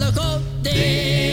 Čeprav jaz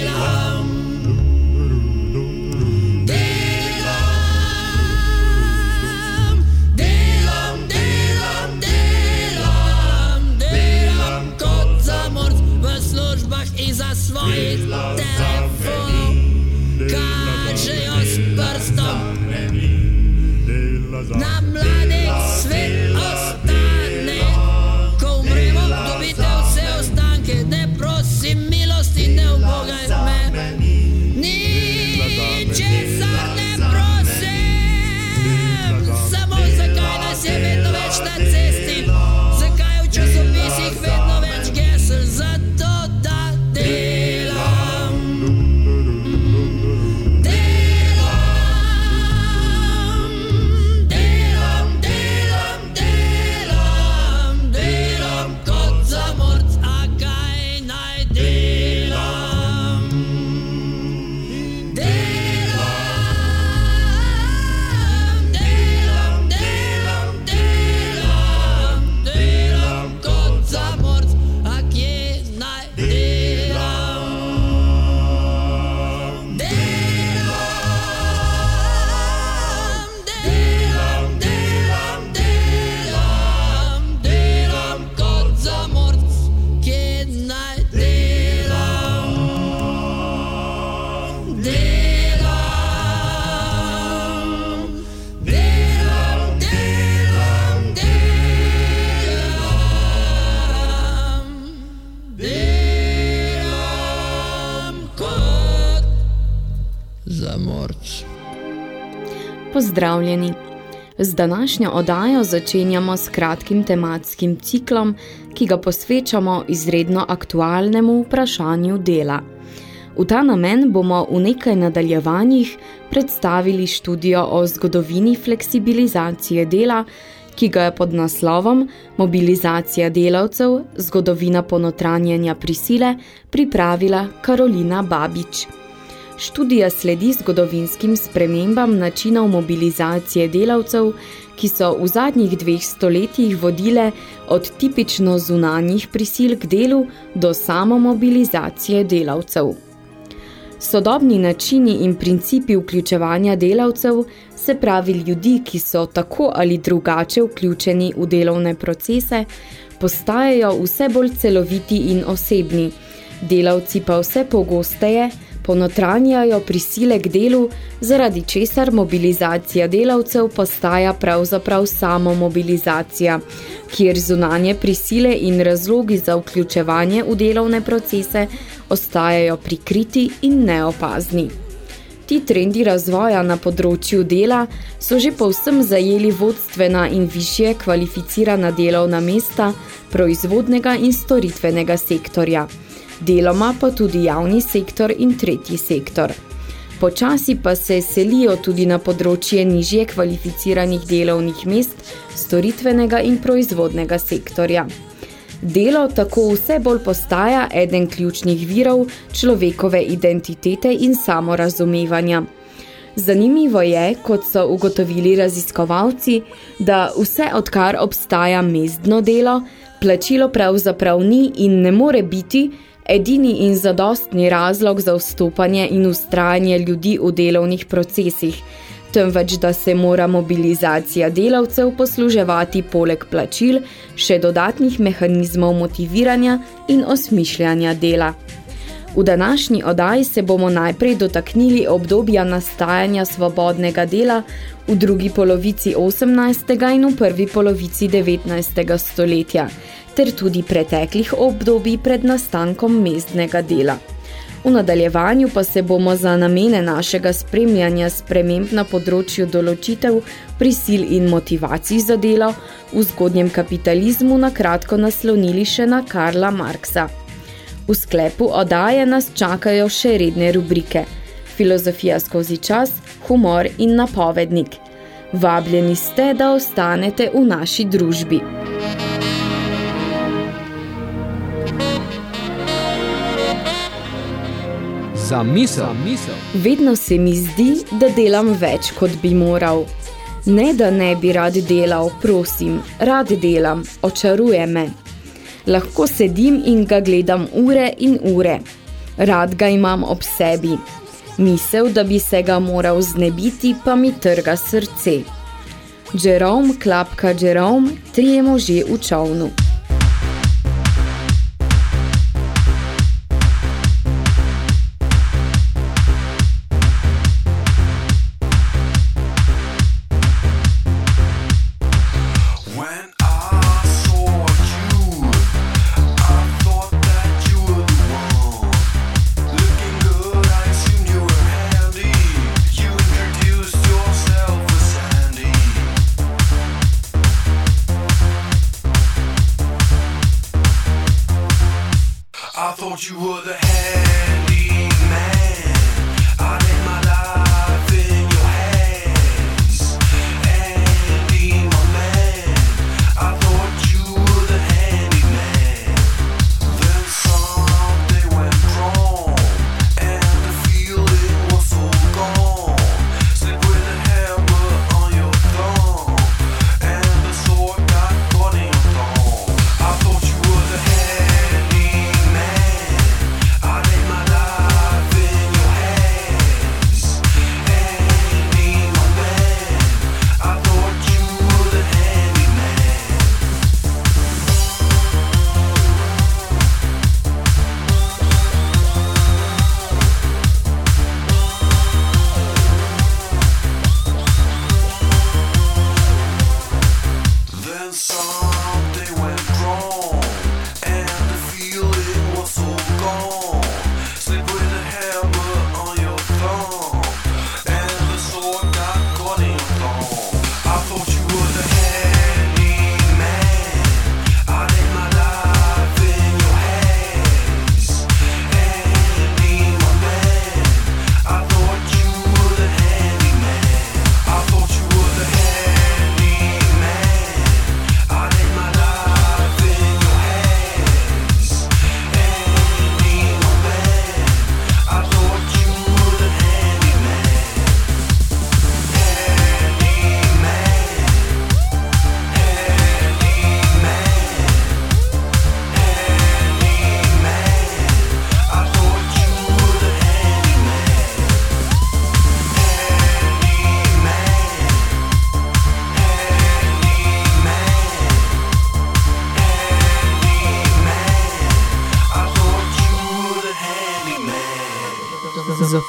Pozdravljeni! Z današnjo oddajo začenjamo s kratkim tematskim ciklom, ki ga posvečamo izredno aktualnemu vprašanju dela. V ta namen bomo v nekaj nadaljevanjih predstavili študijo o zgodovini fleksibilizacije dela, ki ga je pod naslovom Mobilizacija delavcev, zgodovina ponotranjenja prisile pripravila Karolina Babič. Študija sledi zgodovinskim spremembam načinov mobilizacije delavcev, ki so v zadnjih dveh stoletjih vodile od tipično zunanjih prisil k delu do samomobilizacije delavcev. Sodobni načini in principi vključevanja delavcev, se pravi ljudi, ki so tako ali drugače vključeni v delovne procese, postajajo vse bolj celoviti in osebni, delavci pa vse pogosteje ponotranjajo prisile k delu, zaradi česar mobilizacija delavcev postaja pravzaprav samo mobilizacija, kjer zunanje prisile in razlogi za vključevanje v delovne procese ostajajo prikriti in neopazni. Ti trendi razvoja na področju dela so že povsem zajeli vodstvena in višje kvalificirana delovna mesta proizvodnega in storitvenega sektorja, deloma pa tudi javni sektor in tretji sektor. Počasi pa se selijo tudi na področje nižje kvalificiranih delovnih mest storitvenega in proizvodnega sektorja. Delo tako vse bolj postaja eden ključnih virov človekove identitete in samorazumevanja. Zanimivo je, kot so ugotovili raziskovalci, da vse odkar obstaja mezdno delo, plačilo pravzaprav ni in ne more biti edini in zadostni razlog za vstopanje in ustrajanje ljudi v delovnih procesih, temveč da se mora mobilizacija delavcev posluževati poleg plačil še dodatnih mehanizmov motiviranja in osmišljanja dela. V današnji odaji se bomo najprej dotaknili obdobja nastajanja svobodnega dela v drugi polovici 18. in v prvi polovici 19. stoletja, ter tudi preteklih obdobij pred nastankom mezdnega dela. V nadaljevanju pa se bomo za namene našega spremljanja sprememb na področju določitev, prisil in motivacij za delo v zgodnjem kapitalizmu na kratko naslonili še na Karla Marksa. V sklepu odaje nas čakajo še redne rubrike Filozofija skozi čas, humor in napovednik. Vabljeni ste, da ostanete v naši družbi. Za misel. misel. Vedno se mi zdi, da delam več, kot bi moral. Ne, da ne bi rad delal, prosim, rad delam, očaruje me. Lahko sedim in ga gledam ure in ure. Rad ga imam ob sebi. Misel, da bi se ga moral znebiti, pa mi trga srce. Jerome, klapka Jerome, trije može v čovnu. You were the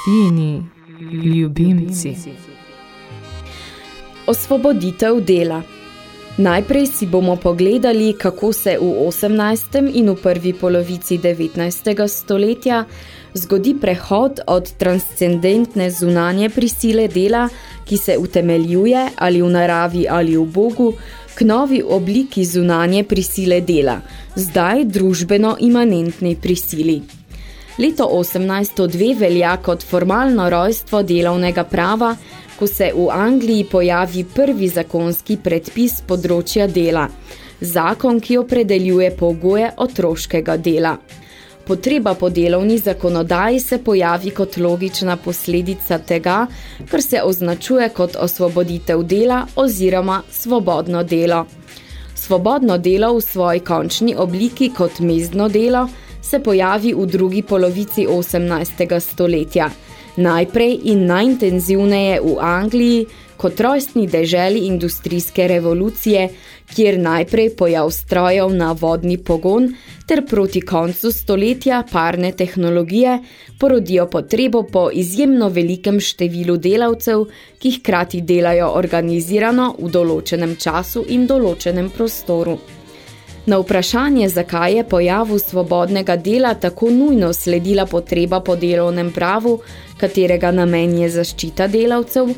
Zofijini ljubimci. Osvoboditev dela. Najprej si bomo pogledali, kako se v 18. in v prvi polovici 19. stoletja zgodi prehod od transcendentne zunanje prisile dela, ki se utemeljuje ali v naravi ali v Bogu, k novi obliki zunanje prisile dela, zdaj družbeno imanentni prisili. Leto 1802 velja kot formalno rojstvo delovnega prava, ko se v Angliji pojavi prvi zakonski predpis področja dela, zakon, ki opredeljuje pogoje otroškega dela. Potreba po delovni zakonodaji se pojavi kot logična posledica tega, kar se označuje kot osvoboditev dela oziroma svobodno delo. Svobodno delo v svoji končni obliki kot mezdno delo se pojavi v drugi polovici 18. stoletja. Najprej in najintenzivneje v Angliji, kot rojstni deželi industrijske revolucije, kjer najprej pojav strojev na vodni pogon ter proti koncu stoletja parne tehnologije porodijo potrebo po izjemno velikem številu delavcev, ki hkrati delajo organizirano v določenem času in določenem prostoru. Na vprašanje, zakaj je pojavu svobodnega dela tako nujno sledila potreba po delovnem pravu, katerega namen je zaščita delavcev,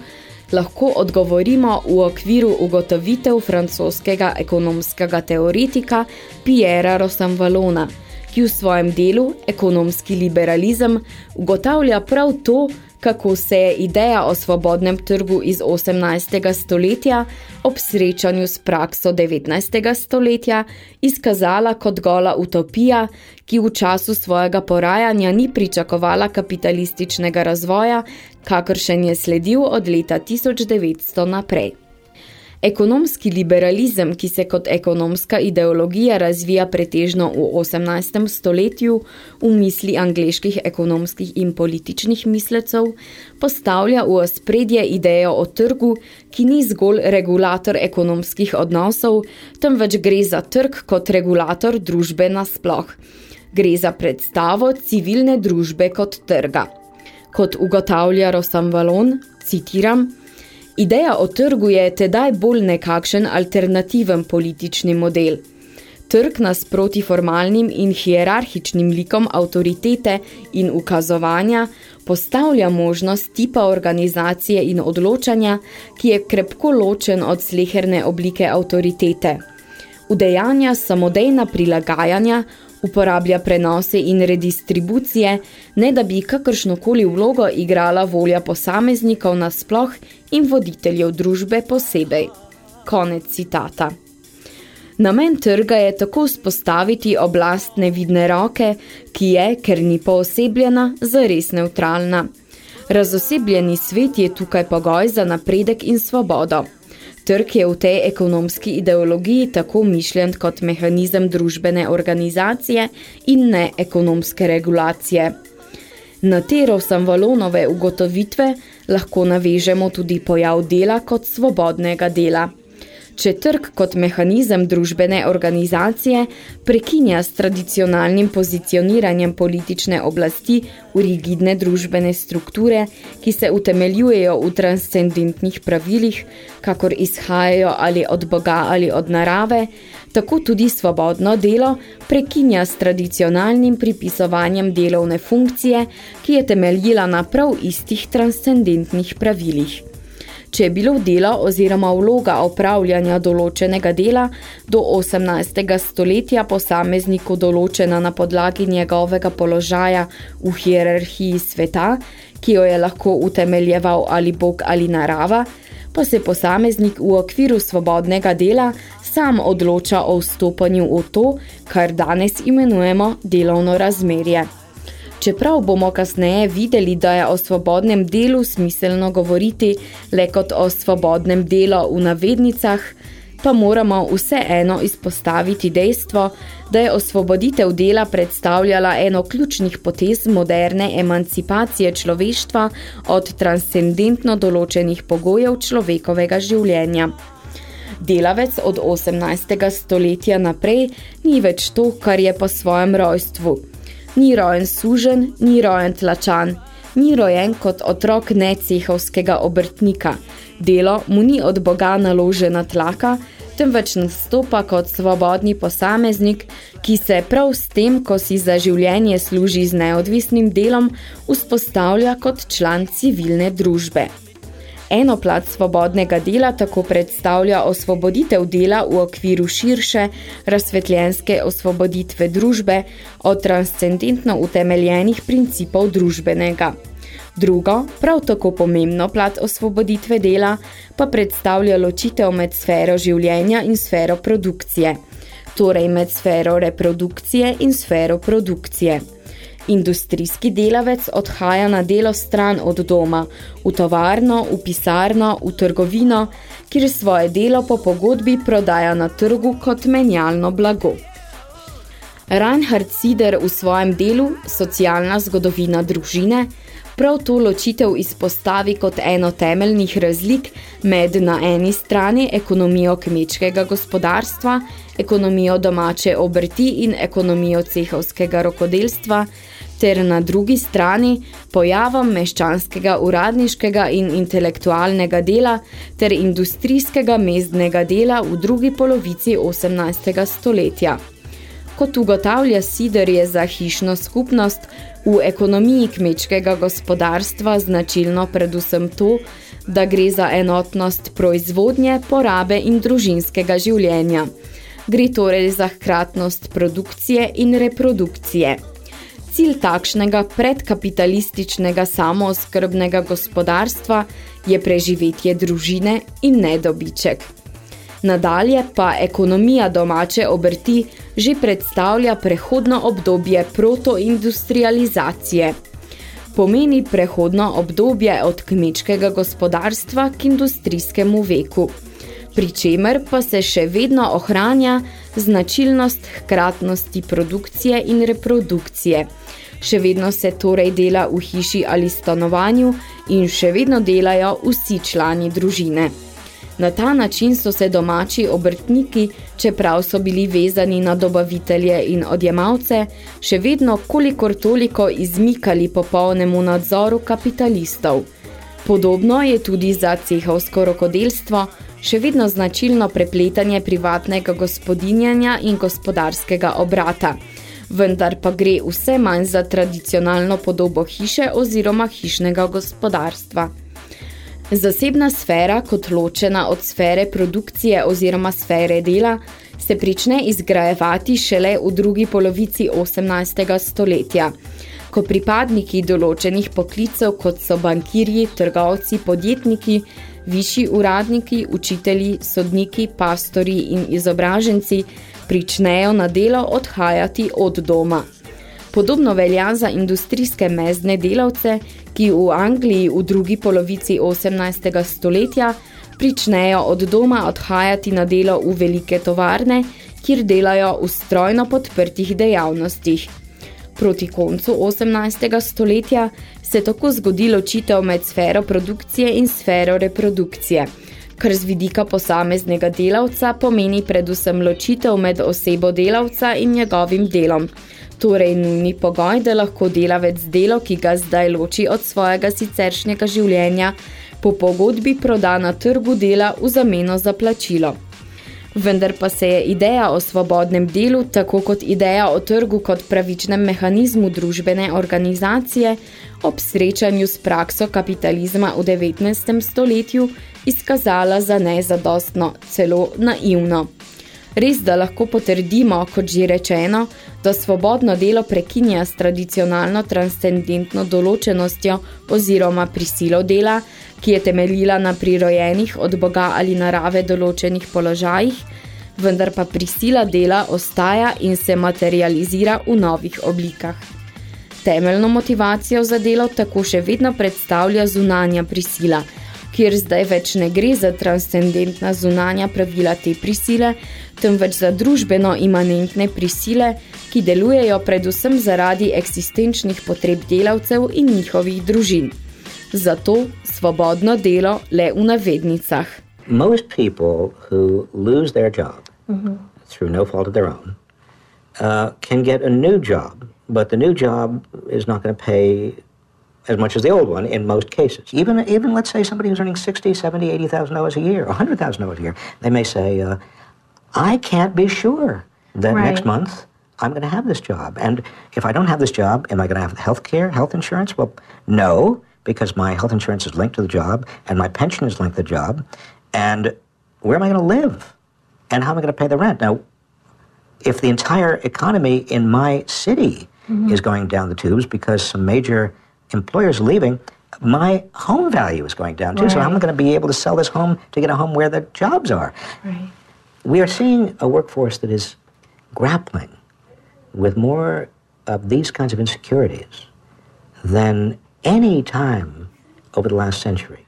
lahko odgovorimo v okviru ugotovitev francoskega ekonomskega teoretika Pierre Rosanvalona, ki v svojem delu Ekonomski liberalizem ugotavlja prav to, kako se je ideja o svobodnem trgu iz 18. stoletja ob srečanju s prakso 19. stoletja izkazala kot gola utopija, ki v času svojega porajanja ni pričakovala kapitalističnega razvoja, kakršen je sledil od leta 1900 naprej. Ekonomski liberalizem, ki se kot ekonomska ideologija razvija pretežno v 18. stoletju v misli angleških ekonomskih in političnih mislecev, postavlja v ospredje idejo o trgu, ki ni zgolj regulator ekonomskih odnosov, temveč gre za trg kot regulator družbe nasploh. Gre za predstavo civilne družbe kot trga. Kot ugotavlja Rosamvalon, citiram, Ideja o trgu je tedaj bolj nekakšen alternativen politični model. Trg nas proti formalnim in hierarhičnim likom avtoritete in ukazovanja postavlja možnost tipa organizacije in odločanja, ki je krepko ločen od sleherne oblike avtoritete. Udejanja samodejna prilagajanja, uporablja prenose in redistribucije, ne da bi kakršnokoli vlogo igrala volja posameznikov nasploh in voditeljev družbe posebej. Konec citata. Namen trga je tako spostaviti oblast nevidne roke, ki je, ker ni poosebljena, zares neutralna. Razosebljeni svet je tukaj pogoj za napredek in svobodo. Trg je v tej ekonomski ideologiji tako mišljen kot mehanizem družbene organizacije in ne ekonomske regulacije. Na te Rosamvalonove ugotovitve lahko navežemo tudi pojav dela kot svobodnega dela če trg kot mehanizem družbene organizacije prekinja s tradicionalnim pozicioniranjem politične oblasti v rigidne družbene strukture, ki se utemeljujejo v transcendentnih pravilih, kakor izhajajo ali od Boga ali od narave, tako tudi svobodno delo prekinja s tradicionalnim pripisovanjem delovne funkcije, ki je temeljila na prav istih transcendentnih pravilih. Če je bilo delo oziroma vloga opravljanja določenega dela do 18. stoletja posamezniku določena na podlagi njegovega položaja v hierarhiji sveta, ki jo je lahko utemeljeval ali bog ali narava, pa se posameznik v okviru svobodnega dela sam odloča o vstopanju v to, kar danes imenujemo delovno razmerje. Čeprav bomo kasneje videli, da je o svobodnem delu smiselno govoriti le kot o svobodnem delu v navednicah, pa moramo vseeno izpostaviti dejstvo, da je osvoboditev dela predstavljala eno ključnih potez moderne emancipacije človeštva od transcendentno določenih pogojev človekovega življenja. Delavec od 18. stoletja naprej ni več to, kar je po svojem rojstvu – ni rojen sužen, ni rojen tlačan, ni rojen kot otrok necehovskega obrtnika. Delo mu ni od Boga naložena tlaka, temveč nastopa kot svobodni posameznik, ki se prav s tem, ko si za življenje služi z neodvisnim delom, vzpostavlja kot član civilne družbe. Eno plat svobodnega dela tako predstavlja osvoboditev dela v okviru širše, razsvetljenske osvoboditve družbe od transcendentno utemeljenih principov družbenega. Drugo, prav tako pomembno plat osvoboditve dela, pa predstavlja ločitev med sfero življenja in sfero produkcije, torej med sfero reprodukcije in sfero produkcije. Industrijski delavec odhaja na delo stran od doma, v tovarno, v pisarno, v trgovino, kjer svoje delo po pogodbi prodaja na trgu kot menjalno blago. Reinhard Sider v svojem delu Socialna zgodovina družine prav to ločitev izpostavi kot eno temeljnih razlik med na eni strani ekonomijo kmečkega gospodarstva, ekonomijo domače obrti in ekonomijo cehovskega rokodelstva, ter na drugi strani pojavom meščanskega uradniškega in intelektualnega dela ter industrijskega mezdnega dela v drugi polovici 18. stoletja. Kot ugotavlja Sider je za hišno skupnost v ekonomiji kmečkega gospodarstva značilno predvsem to, da gre za enotnost proizvodnje, porabe in družinskega življenja. Gre torej za hkratnost produkcije in reprodukcije. Cilj takšnega predkapitalističnega samooskrbnega gospodarstva je preživetje družine in nedobiček. Nadalje pa ekonomija domače obrti že predstavlja prehodno obdobje protoindustrializacije. Pomeni prehodno obdobje od kmečkega gospodarstva k industrijskemu veku, pri čemer pa se še vedno ohranja značilnost hkratnosti produkcije in reprodukcije. Še vedno se torej dela v hiši ali stanovanju in še vedno delajo vsi člani družine. Na ta način so se domači obrtniki, čeprav so bili vezani na dobavitelje in odjemalce, še vedno kolikor toliko izmikali popolnemu nadzoru kapitalistov. Podobno je tudi za cehovsko rokodelstvo, še vedno značilno prepletanje privatnega gospodinjanja in gospodarskega obrata, vendar pa gre vse manj za tradicionalno podobo hiše oziroma hišnega gospodarstva. Zasebna sfera, kot ločena od sfere produkcije oziroma sfere dela, se prične izgrajevati šele v drugi polovici 18. stoletja, ko pripadniki določenih poklicev, kot so bankirji, trgovci, podjetniki, višji uradniki, učitelji, sodniki, pastori in izobraženci pričnejo na delo odhajati od doma. Podobno velja za industrijske mezdne delavce, ki v Angliji v drugi polovici 18. stoletja pričnejo od doma odhajati na delo v velike tovarne, kjer delajo v strojno podprtih dejavnostih. Proti koncu 18. stoletja se tako zgodi ločitev med sfero produkcije in sfero reprodukcije, kar z vidika posameznega delavca pomeni predvsem ločitev med osebo delavca in njegovim delom, torej nujni pogoj, da lahko delavec delo, ki ga zdaj loči od svojega siceršnjega življenja, po pogodbi proda na trgu dela v zameno za plačilo. Vendar pa se je ideja o svobodnem delu, tako kot ideja o trgu kot pravičnem mehanizmu družbene organizacije, ob srečanju s prakso kapitalizma v 19. stoletju izkazala za nezadostno, celo naivno. Res, da lahko potrdimo, kot že rečeno, da svobodno delo prekinja s tradicionalno transcendentno določenostjo oziroma prisilo dela, ki je temeljila na prirojenih od Boga ali narave določenih položajih, vendar pa prisila dela ostaja in se materializira v novih oblikah. Temeljno motivacijo za delo tako še vedno predstavlja zunanja prisila – kjer zdaj več ne gre za transcendentna zunanja pravila te prisile, temveč za družbeno imanentne prisile, ki delujejo predvsem zaradi eksistenčnih potreb delavcev in njihovih družin. Zato svobodno delo le v navednicah. Most people who lose their job mm -hmm. through no fault of their own uh, can get a new job, but the new job is not going to pay as much as the old one in most cases. Even, even let's say somebody who's earning 60, 70, 80,000 dollars a year, or 100,000 dollars a year, they may say, uh, I can't be sure that next month I'm going to have this job. And if I don't have this job, am I going to have health care, health insurance? Well, no, because my health insurance is linked to the job and my pension is linked to the job. And where am I going to live? And how am I going to pay the rent? Now, if the entire economy in my city is going down the tubes because some major employers leaving, my home value is going down too. So how am I going to be able to sell this home to get a home where the jobs are? Right. We are seeing a workforce that is grappling with more of these kinds of insecurities than any time over the last century.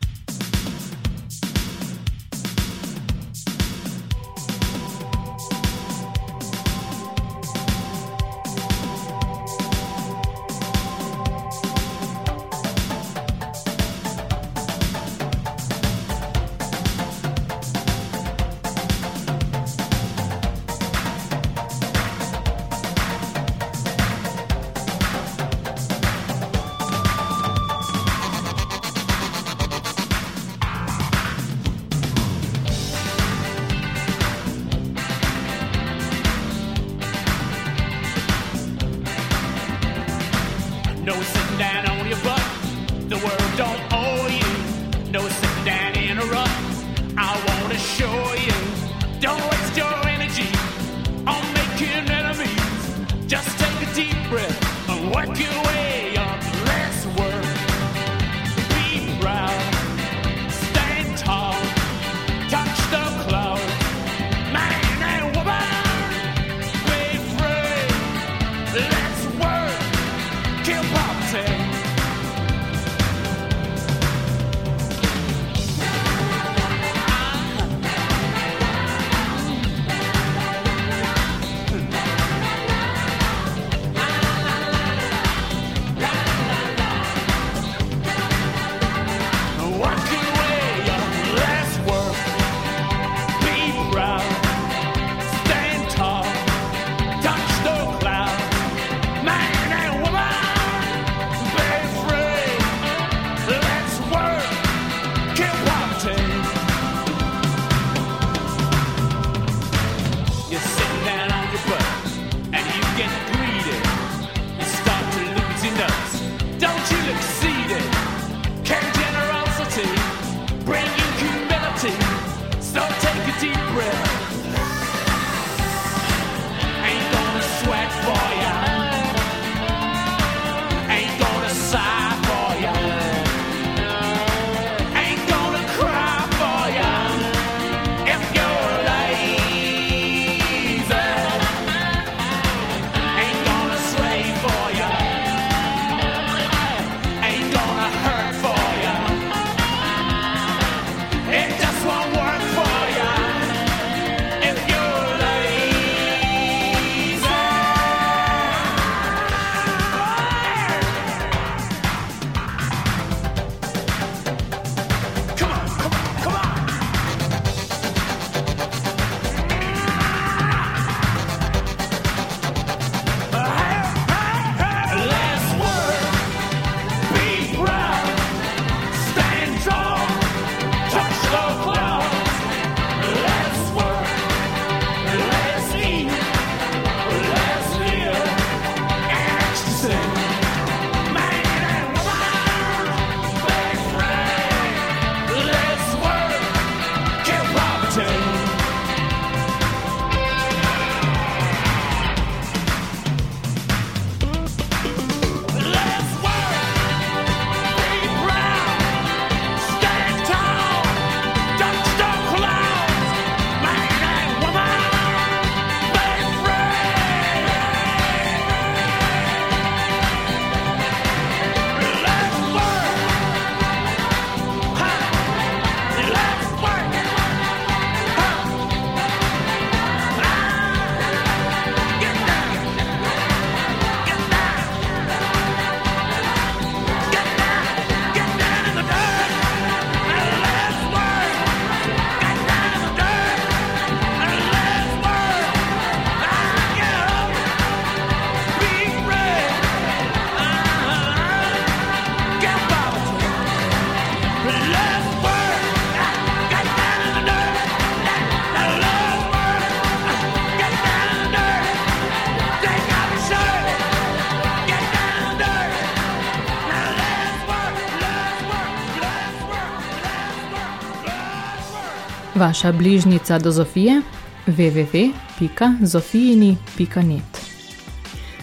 Vaša bližnica do Zofije? www.zofijini.net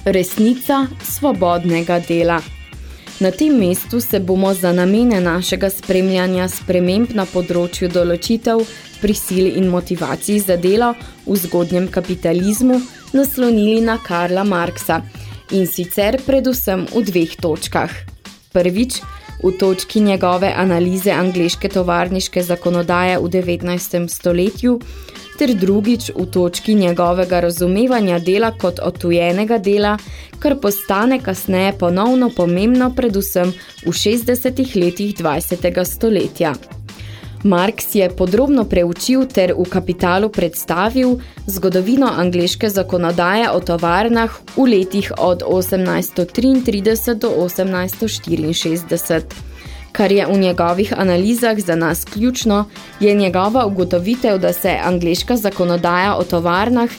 Resnica svobodnega dela. Na tem mestu se bomo za namene našega spremljanja sprememb na področju določitev, prisil in motivacij za delo v zgodnjem kapitalizmu naslonili na Karla Marksa in sicer predvsem v dveh točkah. Prvič, v točki njegove analize angleške tovarniške zakonodaje v 19. stoletju, ter drugič v točki njegovega razumevanja dela kot otujenega dela, kar postane kasneje ponovno pomembno predvsem v 60. letih 20. stoletja. Marx je podrobno preučil ter v kapitalu predstavil zgodovino angleške zakonodaje o tovarnah v letih od 1833 do 1864. Kar je v njegovih analizah za nas ključno, je njegova ugotovitev, da se angleška zakonodaja o tovarnah,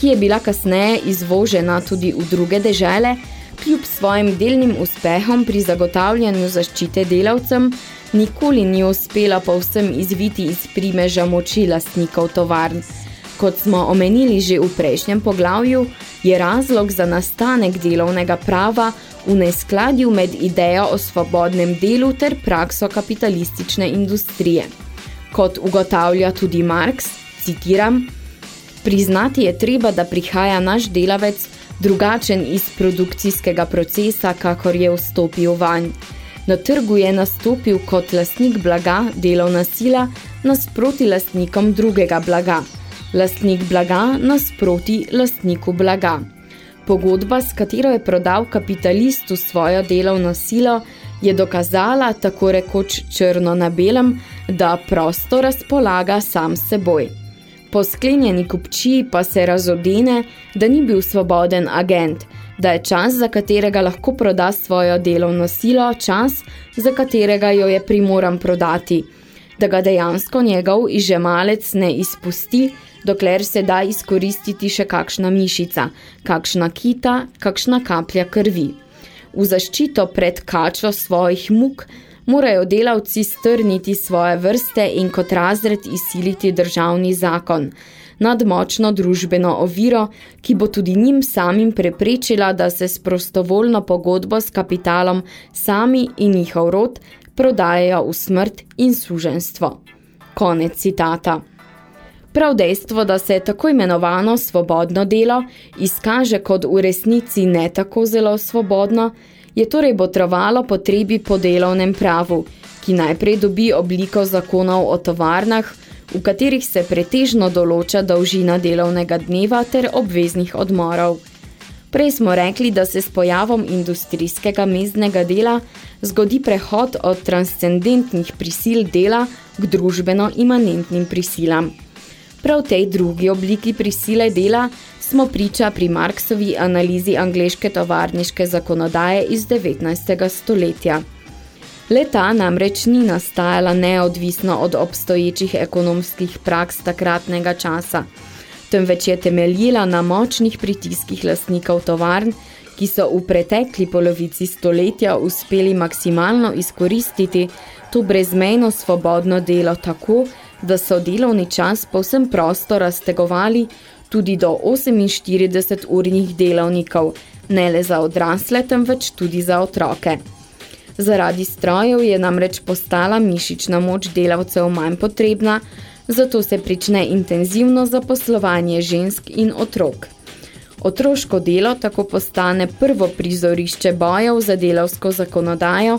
ki je bila kasneje izvožena tudi v druge dežele, kljub svojim delnim uspehom pri zagotavljanju zaščite delavcem, nikoli ni uspela povsem izviti iz primeža moči lastnikov tovarn. Kot smo omenili že v prejšnjem poglavju, je razlog za nastanek delovnega prava v neskladju med idejo o svobodnem delu ter prakso kapitalistične industrije. Kot ugotavlja tudi Marx, citiram, Priznati je treba, da prihaja naš delavec drugačen iz produkcijskega procesa, kakor je vstopil vanj. Na trgu je nastopil kot lastnik blaga, delovna sila, nasproti lastnikom drugega blaga. Lastnik blaga nasproti lastniku blaga. Pogodba, s katero je prodal kapitalistu svojo delovno silo, je dokazala, tako rekoč črno na belem, da prosto razpolaga sam seboj. Po sklenjeni kupčiji pa se razodene, da ni bil svoboden agent, da je čas, za katerega lahko proda svojo delovno silo, čas, za katerega jo je primoran prodati, da ga dejansko njegov ižemalec ne izpusti, dokler se da izkoristiti še kakšna mišica, kakšna kita, kakšna kaplja krvi. V zaščito pred kačo svojih muk morajo delavci strniti svoje vrste in kot razred izsiliti državni zakon, nadmočno družbeno oviro, ki bo tudi njim samim preprečila, da se s prostovoljno pogodbo s kapitalom sami in njihov rod prodajajo v smrt in suženstvo. Konec citata. Prav dejstvo, da se tako imenovano svobodno delo izkaže kot v resnici ne tako zelo svobodno, je torej botrovalo potrebi po delovnem pravu, ki najprej dobi obliko zakonov o tovarnah, v katerih se pretežno določa dolžina delovnega dneva ter obveznih odmorov. Prej smo rekli, da se s pojavom industrijskega mezdnega dela zgodi prehod od transcendentnih prisil dela k družbeno imanentnim prisilam. Prav tej drugi obliki prisile dela smo priča pri Marksovi analizi angleške tovarniške zakonodaje iz 19. stoletja. Leta namreč ni nastajala neodvisno od obstoječih ekonomskih praks takratnega časa, temveč je temeljila na močnih pritiskih lastnikov tovarn, ki so v pretekli polovici stoletja uspeli maksimalno izkoristiti to brezmejno svobodno delo tako, da so delovni čas povsem prosto raztegovali tudi do 48 urnih delavnikov, ne le za odrasle, temveč tudi za otroke. Zaradi strojev je namreč postala mišična moč delavcev manj potrebna, zato se prične intenzivno zaposlovanje žensk in otrok. Otroško delo tako postane prvo prizorišče bojev za delavsko zakonodajo,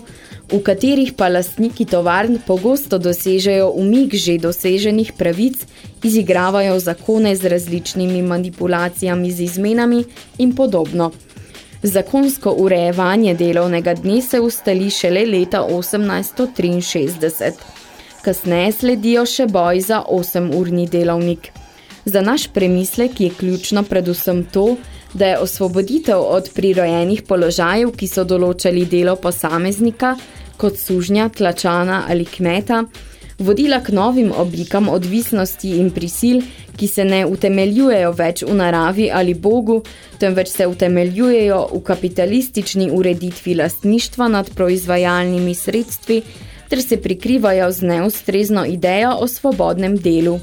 v katerih pa lastniki tovarn pogosto dosežejo umik že doseženih pravic, izigravajo zakone z različnimi manipulacijami z izmenami in podobno. Zakonsko urejevanje delovnega dne se ustali šele leta 1863. Kasneje sledijo še boj za 8-urni delovnik. Za naš premislek je ključno predvsem to, da je osvoboditev od prirojenih položajev, ki so določali delo posameznika, kot sužnja, tlačana ali kmeta, vodila k novim oblikam odvisnosti in prisil, ki se ne utemeljujejo več v naravi ali bogu, temveč se utemeljujejo v kapitalistični ureditvi lastništva nad proizvajalnimi sredstvi ter se prikrivajo z neustrezno idejo o svobodnem delu.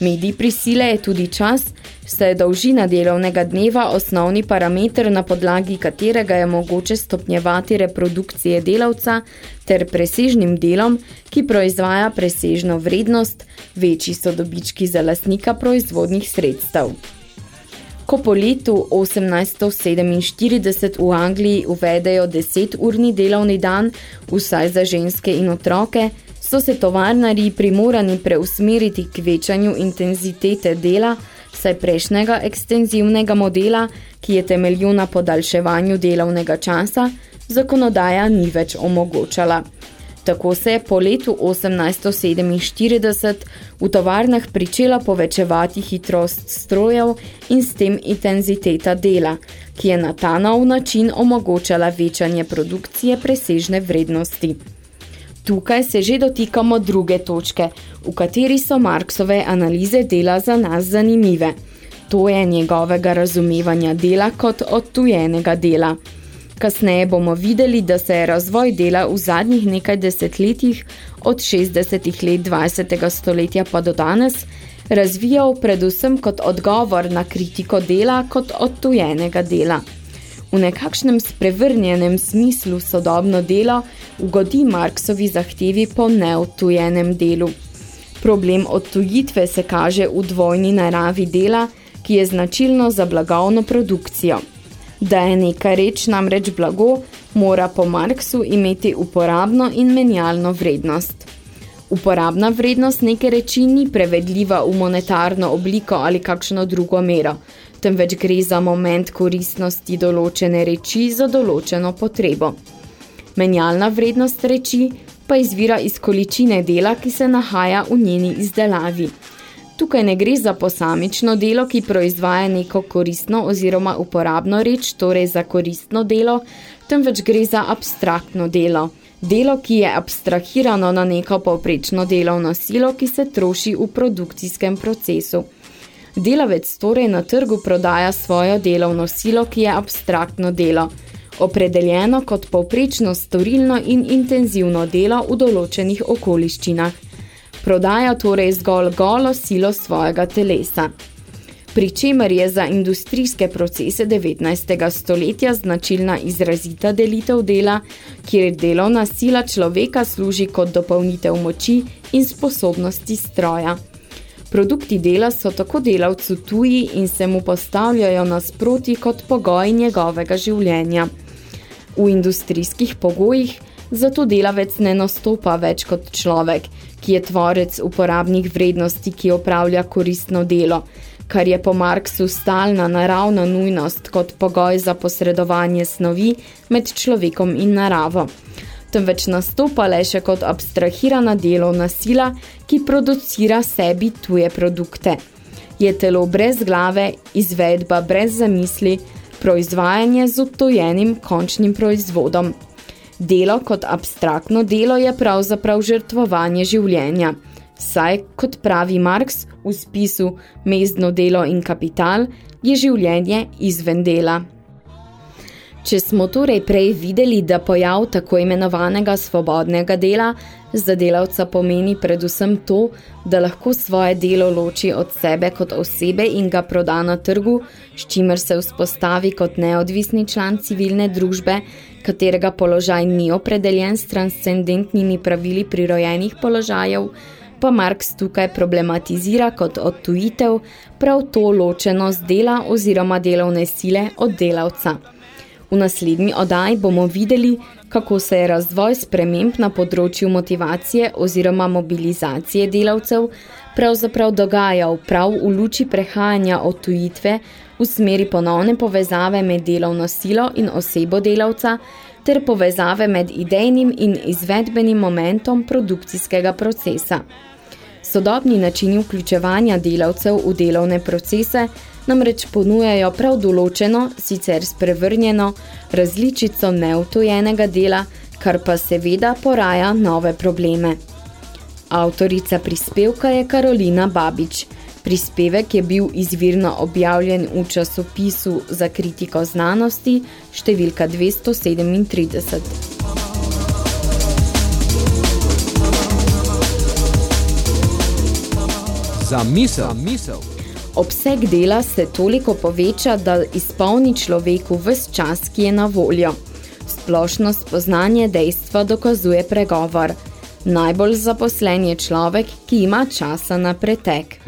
Medij prisile je tudi čas, saj je dolžina delovnega dneva osnovni parameter, na podlagi katerega je mogoče stopnjevati reprodukcije delavca ter presežnim delom, ki proizvaja presežno vrednost, večji so dobički za lastnika proizvodnih sredstev. Ko po letu 1847 v Angliji uvedejo 10-urni delovni dan, vsaj za ženske in otroke, so se tovarnari primorani preusmeriti k večanju intenzitete dela, saj prejšnjega ekstenzivnega modela, ki je temeljil na podaljševanju delovnega časa, zakonodaja ni več omogočala. Tako se je po letu 1847 v tovarnah pričela povečevati hitrost strojev in s tem intenziteta dela, ki je na ta nov način omogočala večanje produkcije presežne vrednosti. Tukaj se že dotikamo druge točke, v kateri so Marksove analize dela za nas zanimive. To je njegovega razumevanja dela kot odtujenega dela. Kasneje bomo videli, da se je razvoj dela v zadnjih nekaj desetletjih od 60. let 20. stoletja pa do danes razvijal predvsem kot odgovor na kritiko dela kot odtujenega dela. V nekakšnem sprevrnjenem smislu sodobno delo ugodi Marksovi zahtevi po neodtujenem delu. Problem odtujitve se kaže v dvojni naravi dela, ki je značilno za blagovno produkcijo. Da je neka reč namreč blago, mora po Marksu imeti uporabno in menjalno vrednost. Uporabna vrednost neke reči ni prevedljiva v monetarno obliko ali kakšno drugo mero, temveč gre za moment koristnosti določene reči za določeno potrebo. Menjalna vrednost reči pa izvira iz količine dela, ki se nahaja v njeni izdelavi. Tukaj ne gre za posamično delo, ki proizvaja neko koristno oziroma uporabno reč, torej za koristno delo, temveč gre za abstraktno delo. Delo, ki je abstrahirano na neko povprečno delovno silo, ki se troši v produkcijskem procesu. Delavec torej na trgu prodaja svojo delovno silo, ki je abstraktno delo, opredeljeno kot povprečno storilno in intenzivno delo v določenih okoliščinah. Prodaja torej zgolj golo silo svojega telesa. Pri čemer je za industrijske procese 19. stoletja značilna izrazita delitev dela, kjer delovna sila človeka služi kot dopolnitev moči in sposobnosti stroja. Produkti dela so tako delavcu tuji in se mu postavljajo nasproti kot pogoj njegovega življenja. V industrijskih pogojih zato delavec ne nastopa več kot človek, ki je tvorec uporabnih vrednosti, ki opravlja koristno delo, kar je po Marksu stalna naravna nujnost kot pogoj za posredovanje snovi med človekom in naravo. Temveč nastopa le še kot abstrahirana delovna sila, ki producira sebi tuje produkte. Je telo brez glave, izvedba brez zamisli, proizvajanje z utojenim končnim proizvodom. Delo kot abstraktno delo je pravzaprav žrtvovanje življenja. Saj, kot pravi Marx v spisu Mezdno delo in kapital, je življenje izven dela. Če smo torej prej videli, da pojav tako imenovanega svobodnega dela za delavca pomeni predvsem to, da lahko svoje delo loči od sebe kot osebe in ga proda na trgu, s čimer se vzpostavi kot neodvisni član civilne družbe, katerega položaj ni opredeljen s transcendentnimi pravili prirojenih položajev, pa Marx tukaj problematizira kot odtujitev prav to ločenost dela oziroma delovne sile od delavca. V naslednji oddaji bomo videli, kako se je razvoj sprememb na področju motivacije oziroma mobilizacije delavcev pravzaprav dogajal prav v luči prehajanja od tujitve v smeri ponovne povezave med delovno silo in osebo delavca ter povezave med idejnim in izvedbenim momentom produkcijskega procesa. Sodobni načini vključevanja delavcev v delovne procese namreč ponujajo prav določeno, sicer sprevrnjeno, različico neutojenega dela, kar pa seveda poraja nove probleme. Avtorica prispevka je Karolina Babič. Prispevek je bil izvirno objavljen v časopisu za kritiko znanosti številka 237. Za misel. Za misel. Obseg dela se toliko poveča, da izpolni človeku ves čas, ki je na voljo. Splošno spoznanje dejstva dokazuje pregovor. Najbolj zaposlen je človek, ki ima časa na pretek.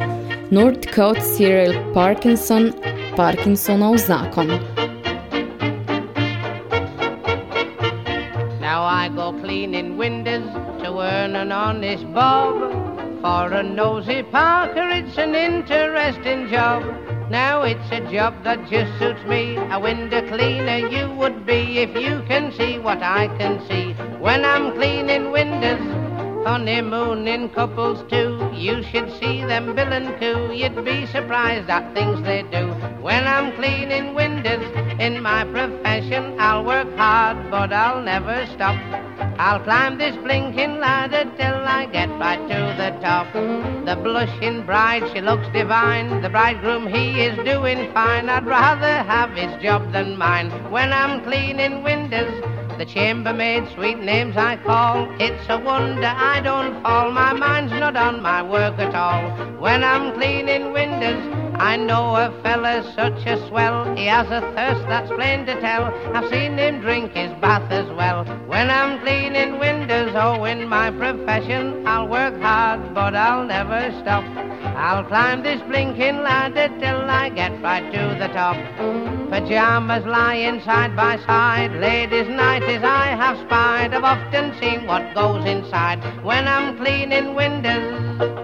Northcote Cyril Parkinson, Parkinsonov zakon. Now I go cleaning windows to earn an honest bob. For a nosy Parker, it's an interesting job. Now it's a job that just suits me. A window cleaner you would be if you can see what I can see. When I'm cleaning windows, honeymooning couples too. You should see them bill and coo. You'd be surprised at things they do. When I'm cleaning windows in my profession, I'll work hard, but I'll never stop. I'll climb this blinking ladder till I get right to the top. The blushing bride, she looks divine. The bridegroom, he is doing fine. I'd rather have his job than mine. When I'm cleaning windows, the chambermaid, sweet names I call. It's a wonder I don't fall. My mind's not on my work at all. When I'm cleaning windows, I know a fella's such a swell. He has a thirst that's plain to tell. I've seen him drink his bath as well. When I'm cleaning windows, oh, in my profession, I'll work hard, but I'll never stop. I'll climb this blinking ladder till I get right to the top. Pajamas lying side by side, ladies' night nighties I have spied. I've often seen what goes inside when I'm cleaning windows.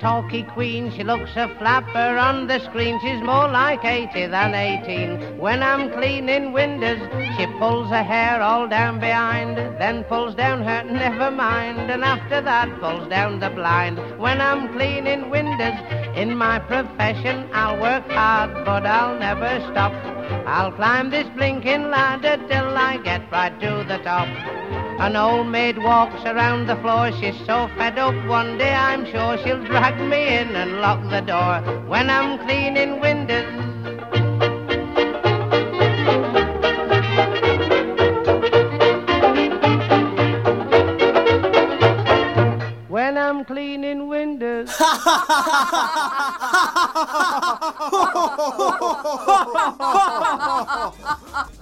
Talky queen. She looks a flapper on the screen. She's more like 80 than 18. When I'm cleaning windows, she pulls her hair all down behind, then pulls down her never mind, and after that pulls down the blind. When I'm cleaning windows, in my profession I'll work hard, but I'll never stop. I'll climb this blinking ladder till I get right to the top. An old maid walks around the floor. She's so fed up one day, I'm sure she'll drag me in and lock the door when I'm cleaning windows. When I'm cleaning windows.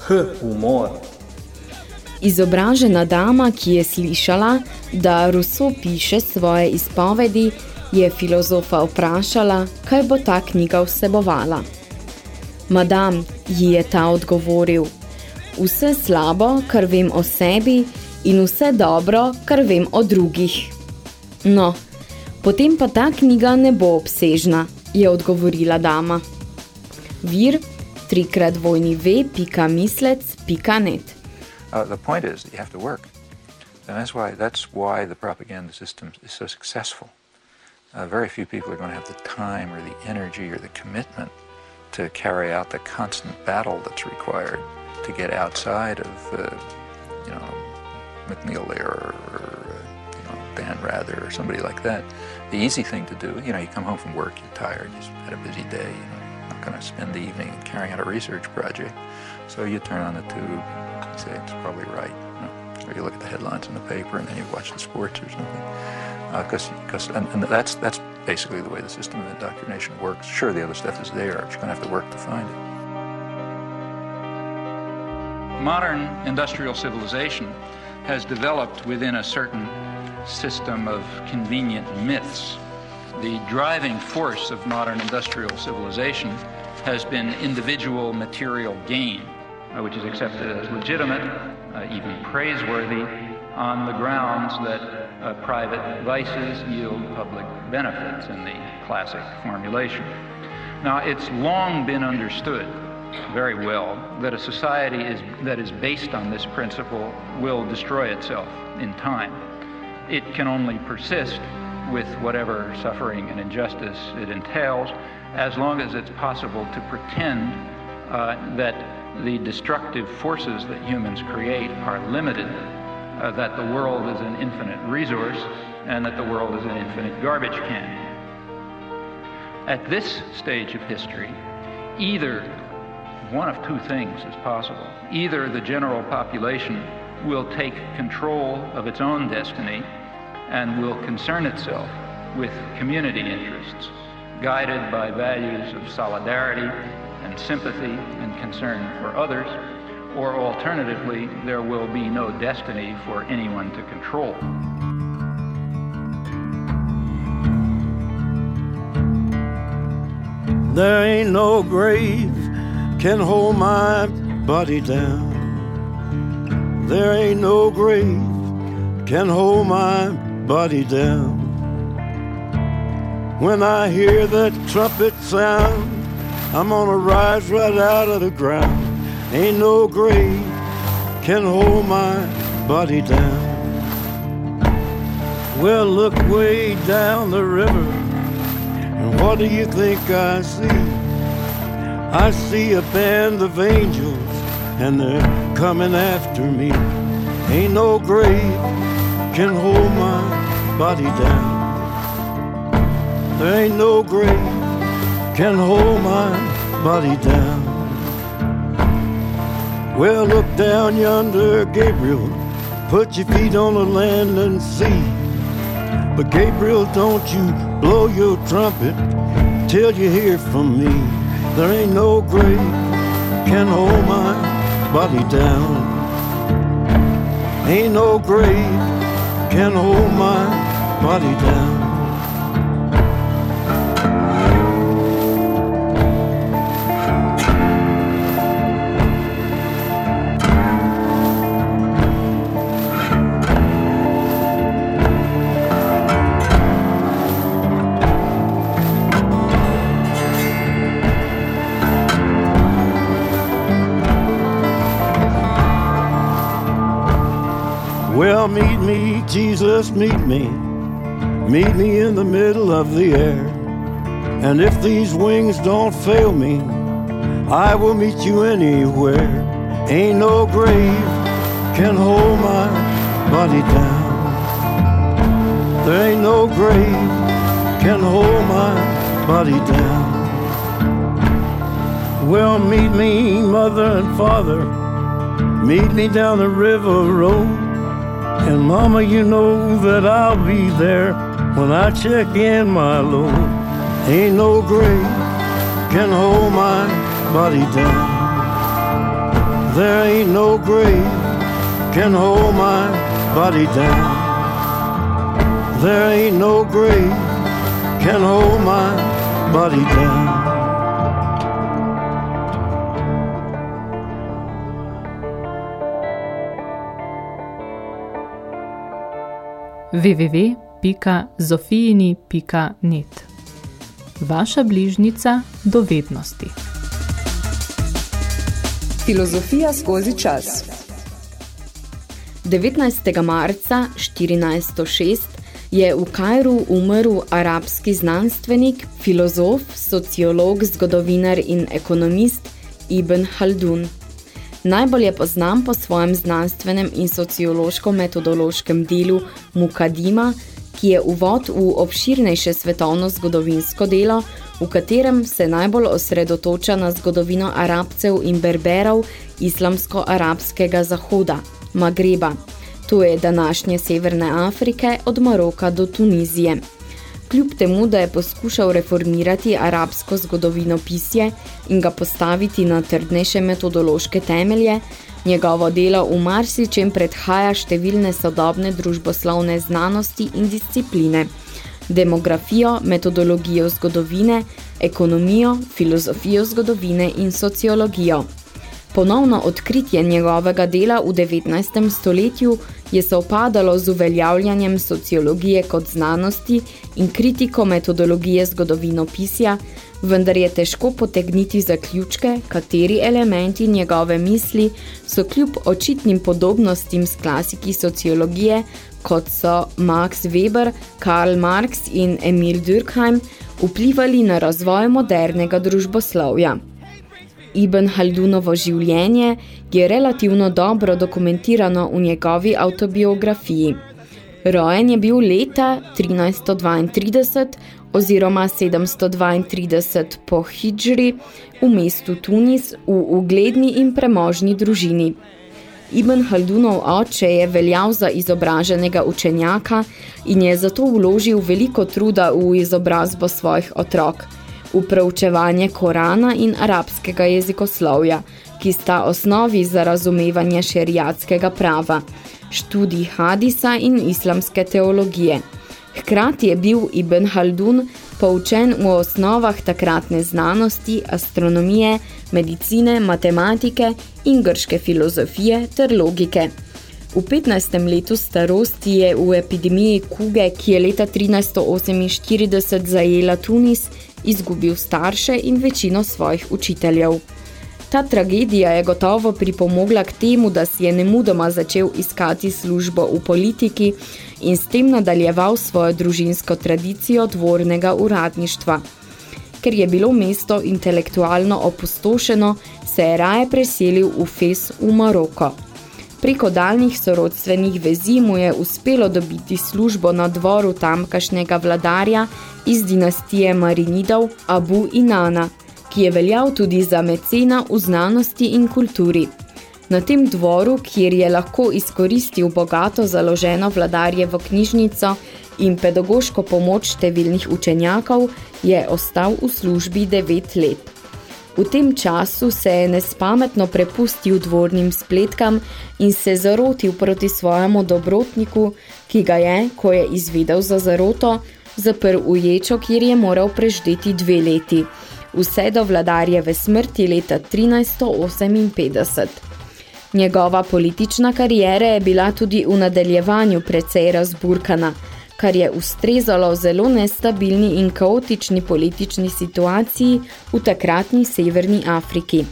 Humor. Izobražena dama, ki je slišala, da Rousseau piše svoje izpovedi, je filozofa vprašala, kaj bo ta knjiga vsebovala. Madam, ji je ta odgovoril, vse slabo, kar vem o sebi in vse dobro, kar vem o drugih. No, potem pa ta knjiga ne bo obsežna, je odgovorila dama. Vir, trikrat vojni ve, pika mislec, pika net. Uh, the point is that you have to work. And that's why, that's why the propaganda system is so successful. Uh, very few people are going to have the time or the energy or the commitment to carry out the constant battle that's required to get outside of, uh, you know, McNeil or, or you know, Dan Rather or somebody like that. The easy thing to do, you know, you come home from work, you're tired, you've had a busy day, you know, you're not going to spend the evening carrying out a research project. So you turn on the tube, you say it's probably right. You know? Or you look at the headlines in the paper and then you watch the sports or something. Because, because, and, and that's, that's basically the way the system of indoctrination works. Sure, the other stuff is there, but you're going to have to work to find it. Modern industrial civilization has developed within a certain system of convenient myths. The driving force of modern industrial civilization has been individual material gain, uh, which is accepted as legitimate, uh, even praiseworthy, on the grounds that uh, private vices yield public benefits in the classic formulation. Now, it's long been understood very well that a society is, that is based on this principle will destroy itself in time. It can only persist with whatever suffering and injustice it entails as long as it's possible to pretend uh, that the destructive forces that humans create are limited, uh, that the world is an infinite resource, and that the world is an infinite garbage can. At this stage of history, either one of two things is possible. Either the general population will take control of its own destiny and will concern itself with community interests, guided by values of solidarity and sympathy and concern for others, or alternatively, there will be no destiny for anyone to control. There ain't no grave can hold my body down. There ain't no grave can hold my body down. When I hear that trumpet sound, I'm gonna rise right out of the ground. Ain't no grave can hold my body down. Well, look way down the river, and what do you think I see? I see a band of angels, and they're coming after me. Ain't no grave can hold my body down. There ain't no grave can hold my body down. Well, look down yonder, Gabriel. Put your feet on the land and see. But Gabriel, don't you blow your trumpet till you hear from me. There ain't no grave can hold my body down. Ain't no grave can hold my body down. Meet me. Meet me in the middle of the air. And if these wings don't fail me, I will meet you anywhere. Ain't no grave can hold my body down. There ain't no grave can hold my body down. Well, meet me, mother and father. Meet me down the river road. And mama, you know that I'll be there when I check in my load. Ain't no grave can hold my body down. There ain't no grave can hold my body down. There ain't no grave can hold my body down. www.zofijini.net Vaša bližnica dovednosti. Filozofija skozi čas 19. marca 1406 je v Kajru umrl arabski znanstvenik, filozof, sociolog, zgodovinar in ekonomist Ibn Haldun. Najbolj je poznan po svojem znanstvenem in sociološko-metodološkem delu Mukadima, ki je uvod v obširnejše svetovno zgodovinsko delo, v katerem se najbolj osredotoča na zgodovino Arabcev in Berberov islamsko-arabskega zahoda, Magreba, to je današnje Severne Afrike od Maroka do Tunizije. Kljub temu, da je poskušal reformirati arabsko zgodovino pisje in ga postaviti na trdnejše metodološke temelje, njegovo delo v marsičem predhaja številne sodobne družboslovne znanosti in discipline, demografijo, metodologijo zgodovine, ekonomijo, filozofijo zgodovine in sociologijo. Ponovno odkritje njegovega dela v 19. stoletju je sovpadalo z uveljavljanjem sociologije kot znanosti in kritiko metodologije zgodovinopisja, vendar je težko potegniti zaključke, kateri elementi njegove misli so kljub očitnim podobnostim s klasiki sociologije, kot so Max Weber, Karl Marx in Emil Durkheim, vplivali na razvoj modernega družboslovja. Ibn Haldunovo življenje je relativno dobro dokumentirano v njegovi autobiografiji. Rojen je bil leta 1332 oziroma 732 po Hidžri v mestu Tunis v ugledni in premožni družini. Ibn Haldunov oče je veljal za izobraženega učenjaka in je zato vložil veliko truda v izobrazbo svojih otrok, v preučevanje Korana in arabskega jezikoslovja, ki sta osnovi za razumevanje šeriatskega prava, študij hadisa in islamske teologije. Hkrati je bil Ibn Haldun poučen v osnovah takratne znanosti, astronomije, medicine, matematike in grške filozofije ter logike. V 15. letu starosti je v epidemiji kuge, ki je leta 1348 zajela Tunis, izgubil starše in večino svojih učiteljev. Ta tragedija je gotovo pripomogla k temu, da si je nemudoma začel iskati službo v politiki in s tem nadaljeval svojo družinsko tradicijo dvornega uradništva. Ker je bilo mesto intelektualno opustošeno, se je raje preselil v Fes v Maroko. Preko daljnih sorodstvenih vezi mu je uspelo dobiti službo na dvoru tamkašnjega vladarja iz dinastije Marinidov Abu Inana, ki je veljal tudi za mecena v znanosti in kulturi. Na tem dvoru, kjer je lahko izkoristil bogato založeno vladarjevo knjižnico in pedagoško pomoč številnih učenjakov, je ostal v službi devet let. V tem času se je nespametno prepustil dvornim spletkam in se zarotil proti svojemu dobrotniku, ki ga je, ko je izvedel za zaroto, zaprl v ječo, kjer je moral preždeti dve leti, vse do vladarjeve smrti leta 1358. Njegova politična karijera je bila tudi v nadaljevanju precej razburkana, kar je ustrezalo zelo nestabilni in kaotični politični situaciji v takratni Severni Afriki.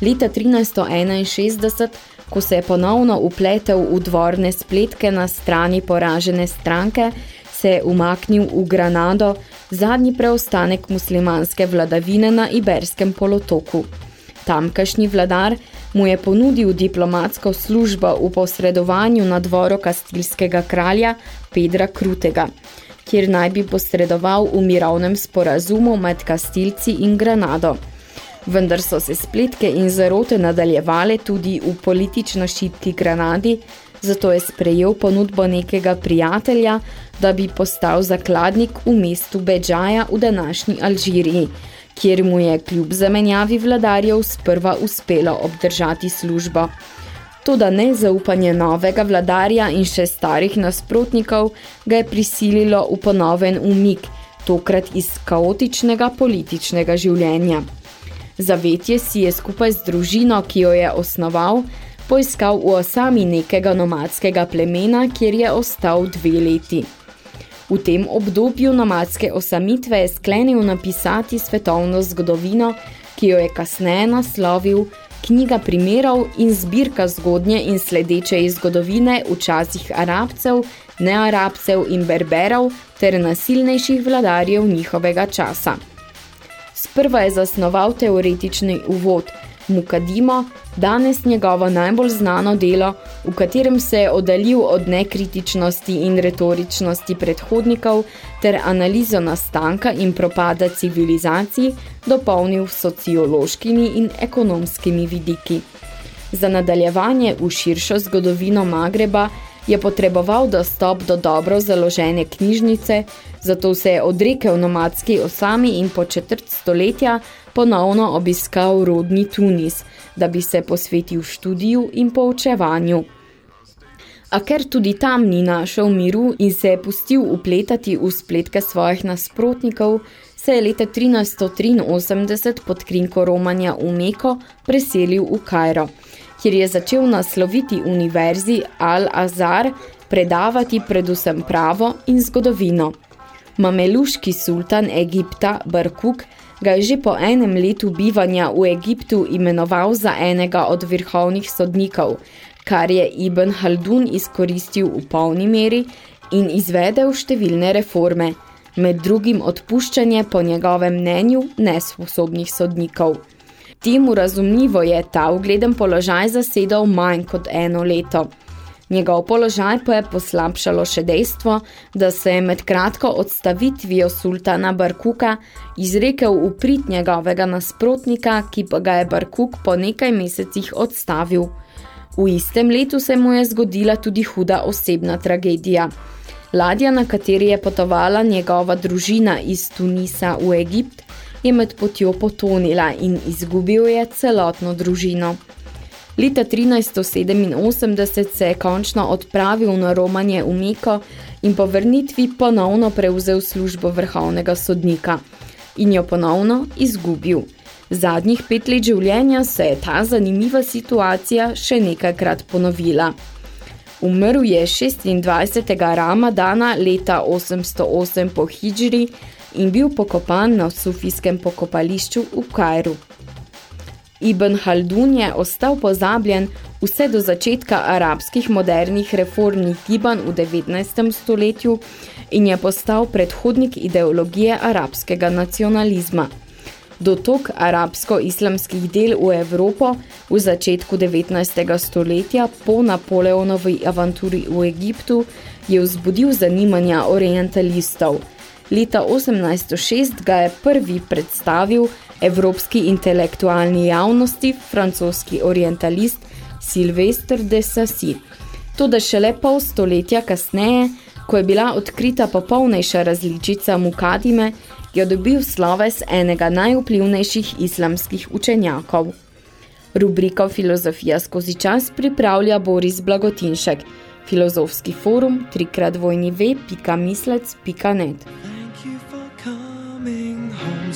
Leta 1361, ko se je ponovno upletel v dvorne spletke na strani poražene stranke, se je umaknil v Granado, zadnji preostanek muslimanske vladavine na Iberskem polotoku. Tamkajšnji vladar mu je ponudil diplomatsko službo v posredovanju na dvoru kastilskega kralja Pedra Krutega, kjer naj bi posredoval v mirovnem sporazumu med kastilci in Granado. Vendar so se spletke in zarote nadaljevale tudi v politično šipki Granadi, zato je sprejel ponudbo nekega prijatelja, da bi postal zakladnik v mestu Bedžaja v današnji Alžiriji, kjer mu je kljub zamenjavi vladarjev sprva uspelo obdržati službo. Toda nezaupanje novega vladarja in še starih nasprotnikov ga je prisililo v ponoven umik, tokrat iz kaotičnega političnega življenja. Zavetje si je skupaj z družino, ki jo je osnoval, poiskal v osami nekega nomadskega plemena, kjer je ostal dve leti. V tem obdobju nomadske osamitve je sklenil napisati svetovno zgodovino, ki jo je kasneje naslovil knjiga primerov in zbirka zgodnje in sledeče iz zgodovine v časih arabcev, nearabcev in berberov ter nasilnejših vladarjev njihovega časa. Sprva je zasnoval teoretični uvod, Mukadimo, danes njegovo najbolj znano delo, v katerem se je oddalil od nekritičnosti in retoričnosti predhodnikov ter analizo nastanka in propada civilizacij dopolnil sociološkimi in ekonomskimi vidiki. Za nadaljevanje v širšo zgodovino Magreba je potreboval dostop do dobro založene knjižnice, zato se je odrekel nomadski osami in po četrt stoletja ponovno obiskal rodni Tunis, da bi se posvetil študiju in poučevanju. A ker tudi tam ni našel miru in se je pustil upletati v spletke svojih nasprotnikov, se je leta 1383 pod krinko romanja v Meko preselil v Kajro, kjer je začel na sloviti univerzi Al-Azhar predavati predvsem pravo in zgodovino. Mameluški sultan Egipta Barkuk ga je že po enem letu bivanja v Egiptu imenoval za enega od vrhovnih sodnikov, kar je Ibn Haldun izkoristil v polni meri in izvedel številne reforme, med drugim odpuščanje po njegovem mnenju nesposobnih sodnikov. Temu razumljivo je ta ugleden položaj zasedal manj kot eno leto. Njegov položaj pa je poslabšalo še dejstvo, da se je med kratko odstavitvijo sultana Barkuka izrekel v prid njegovega nasprotnika, ki pa ga je Barkuk po nekaj mesecih odstavil. V istem letu se mu je zgodila tudi huda osebna tragedija. Ladja, na kateri je potovala njegova družina iz Tunisa v Egipt, je med potjo potonila in izgubil je celotno družino. Leta 1387 se je končno odpravil na romanje v Meko in po vrnitvi ponovno prevzel službo vrhovnega sodnika in jo ponovno izgubil. Zadnjih pet let življenja se je ta zanimiva situacija še nekajkrat ponovila. Umrl je 26. Ramadana leta 808 po Hidžri in bil pokopan na sufijskem pokopališču v Kajru. Ibn Haldun je ostal pozabljen vse do začetka arabskih modernih reformnih gibanj v 19. stoletju in je postal predhodnik ideologije arabskega nacionalizma. Dotok arabsko-islamskih del v Evropo v začetku 19. stoletja po Napoleonovi avanturi v Egiptu je vzbudil zanimanja orientalistov. Leta 1806 ga je prvi predstavil evropski intelektualni javnosti francoski orientalist Sylvester de Sassy. Toda šele pol stoletja kasneje, ko je bila odkrita popolnejša različica Mukadime, je dobil sloves enega najvplivnejših islamskih učenjakov. Rubriko Filozofija skozi čas pripravlja Boris Blagotinšek, filozofski forum www.mislec.net.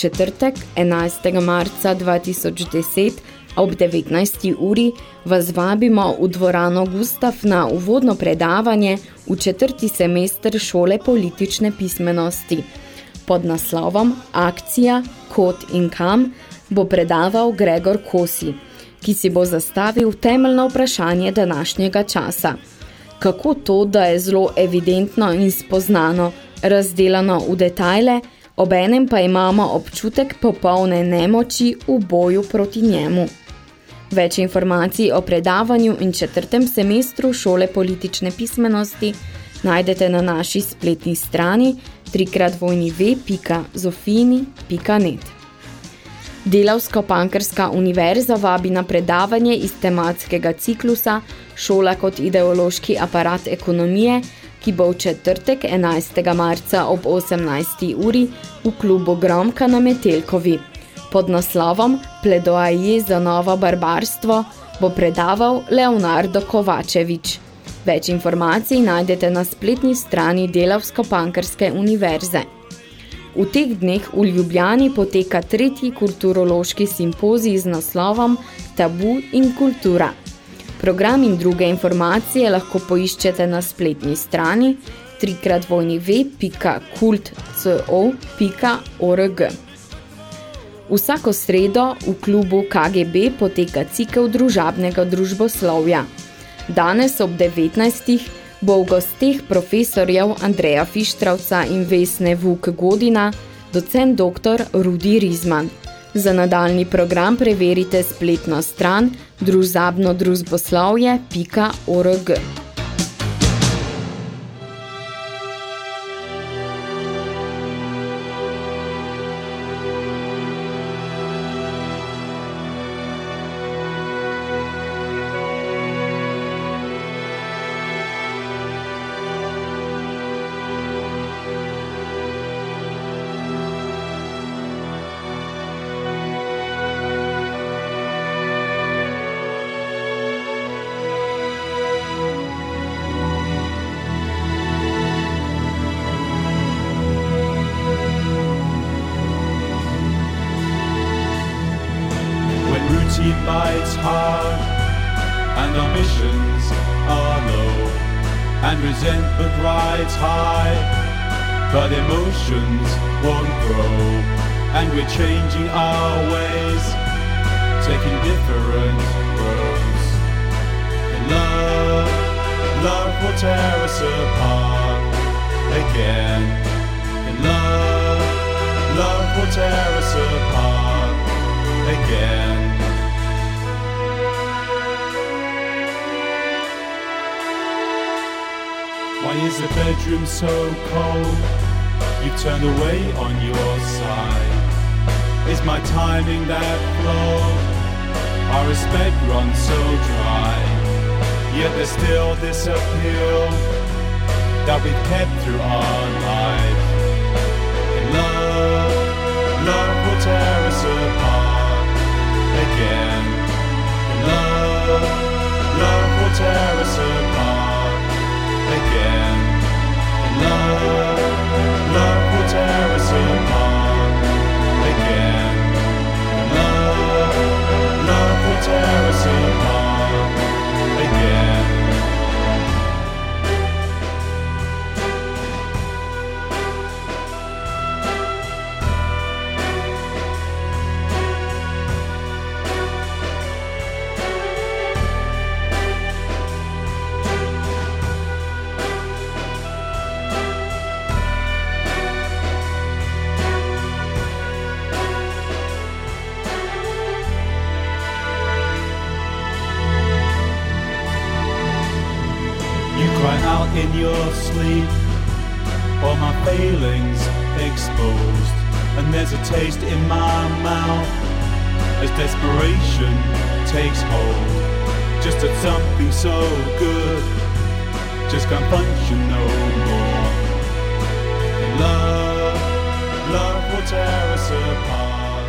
četrtek 11. marca 2010 ob 19. uri vas vabimo v dvorano Gustaf na uvodno predavanje v četrti semester šole politične pismenosti. Pod naslovom Akcija, kod in kam bo predaval Gregor Kosi, ki si bo zastavil temeljno vprašanje današnjega časa. Kako to, da je zelo evidentno in spoznano, razdelano v detajle, obenem pa imamo občutek popolne nemoči v boju proti njemu. Več informacij o predavanju in četrtem semestru šole politične pismenosti najdete na naši spletni strani www.zofini.net. Delavsko-pankrska univerza vabi na predavanje iz tematskega ciklusa Šola kot ideološki aparat ekonomije ki bo v četrtek 11. marca ob 18. uri v klubu Gromka na Metelkovi. Pod naslovom Pledoaji za novo barbarstvo bo predaval Leonardo Kovačevič. Več informacij najdete na spletni strani Delavsko-Pankrske univerze. V teh dneh v Ljubljani poteka tretji kulturološki simpozij z naslovom Tabu in kultura. Program in druge informacije lahko poiščete na spletni strani www.kultco.org. Vsako sredo v klubu KGB poteka cikel družabnega družboslovja. Danes ob 19. bo v gosteh profesorjev Andreja Fištravca in Vesne Vuk Godina docent dr. Rudi Rizman. Za nadaljni program preverite spletno stran družabnodružboslovje.org. when resentment rides high but emotions won't grow and we're changing our ways taking different roads and love love will tear us apart again and love love will tear us apart again. Is the bedroom so cold? You've turned away on your side. Is my timing that flawed? Our respect runs so dry. Yet there's still this appeal that we've kept through our life. And love, love will tear us apart again. And love, love will tear us apart alone. In your sleep, all my failings exposed, and there's a taste in my mouth as desperation takes hold. Just at something so good, just can't function no more. Love, love will tear us apart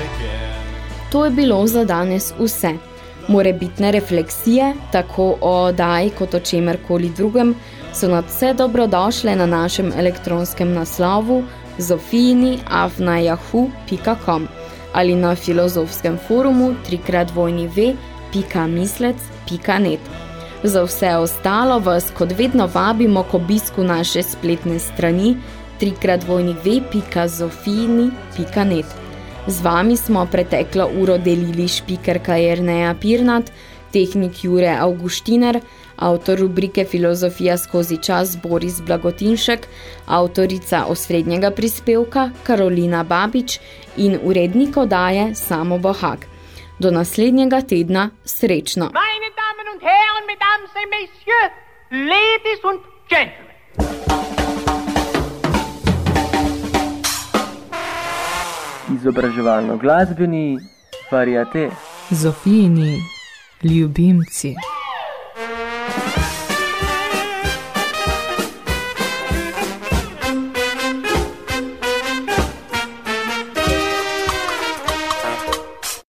again. To je bilo za danes vse. Morebitne refleksije, tako o oddaji kot o čemerkoli drugem, so nad vse dobrodošle na našem elektronskem naslovu zofijini.afnajahu.com ali na filozofskem forumu www.mislec.net. Za vse ostalo vas kot vedno vabimo k obisku naše spletne strani www.zofijini.net. Z vami smo preteklo uro delili špikerka Jerneja Pirnat, tehnik Jure Augustiner, avtor rubrike Filozofija skozi čas Boris Blagotinšek, avtorica osrednjega prispevka Karolina Babič in urednik odaje Samo Bohak. Do naslednjega tedna srečno! Meine Damen und Herren, Mesdames et Messieurs, Ladies und Gentlemen. Izobraževalno glasbeni variate. Zofijini ljubimci.